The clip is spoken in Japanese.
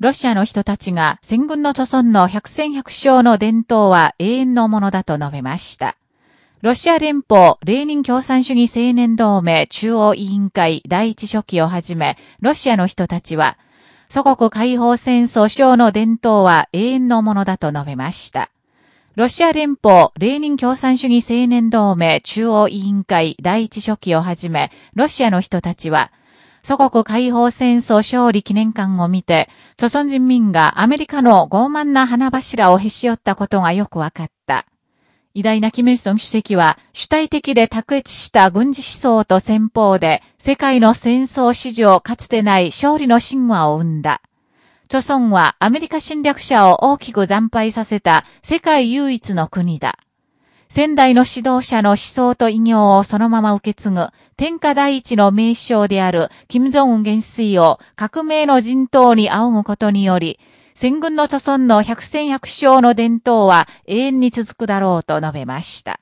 ロシアの人たちが戦軍の祖孫の百戦百勝の伝統は永遠のものだと述べました。ロシア連邦レーニン共産主義青年同盟中央委員会第一書記をはじめ、ロシアの人たちは、祖国解放戦争勝の伝統は永遠のものだと述べました。ロシア連邦レーニン共産主義青年同盟中央委員会第一書記をはじめ、ロシアの人たちは、祖国解放戦争勝利記念館を見て、祖孫人民がアメリカの傲慢な花柱をへし折ったことがよくわかった。偉大なキム・イルソン主席は主体的で卓越した軍事思想と戦法で世界の戦争史上かつてない勝利の神話を生んだ。著孫はアメリカ侵略者を大きく惨敗させた世界唯一の国だ。仙台の指導者の思想と異業をそのまま受け継ぐ、天下第一の名称である、金正恩元帥を革命の人頭に仰ぐことにより、戦軍の著孫の百戦百勝の伝統は永遠に続くだろうと述べました。